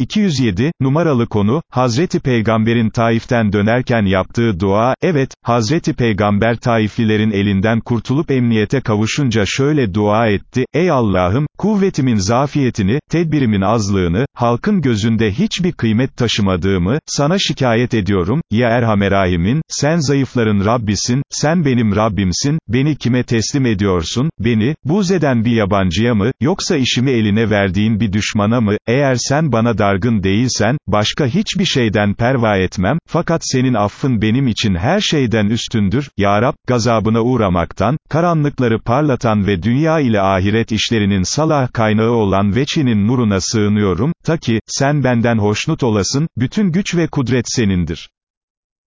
207, numaralı konu, Hazreti Peygamber'in Taif'ten dönerken yaptığı dua, evet, Hazreti Peygamber Taiflilerin elinden kurtulup emniyete kavuşunca şöyle dua etti, ey Allah'ım, kuvvetimin zafiyetini, tedbirimin azlığını, halkın gözünde hiçbir kıymet taşımadığımı, sana şikayet ediyorum, ya Erhamerahimin, sen zayıfların Rabbisin, sen benim Rabbimsin, beni kime teslim ediyorsun, beni, buz eden bir yabancıya mı, yoksa işimi eline verdiğin bir düşmana mı, eğer sen bana dargın değilsen, başka hiçbir şeyden perva etmem, fakat senin affın benim için her şeyden üstündür, Ya gazabına uğramaktan, karanlıkları parlatan ve dünya ile ahiret işlerinin salah kaynağı olan veçinin nuruna sığınıyorum, ta ki, sen benden hoşnut olasın, bütün güç ve kudret senindir.